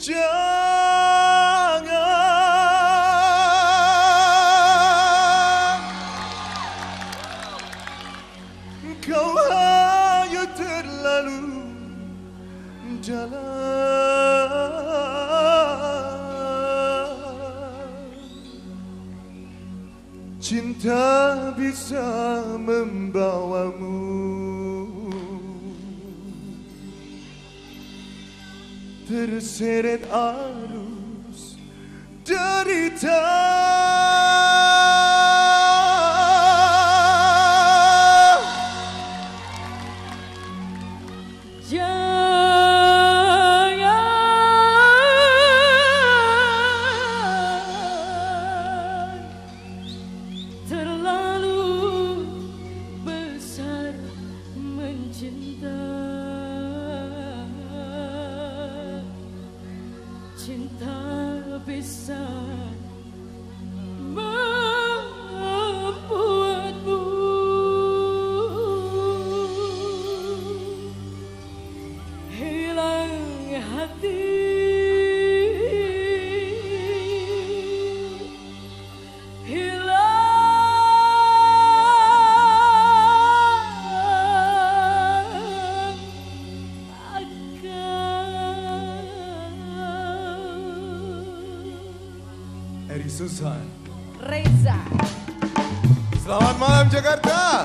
Jangan Kau hanya terlalu dalam. Cinta bisa membawamu Terseret arus derita Jangan terlalu besar mencinta Cinta bisa Eri Susan Reza. Selamat malam Jakarta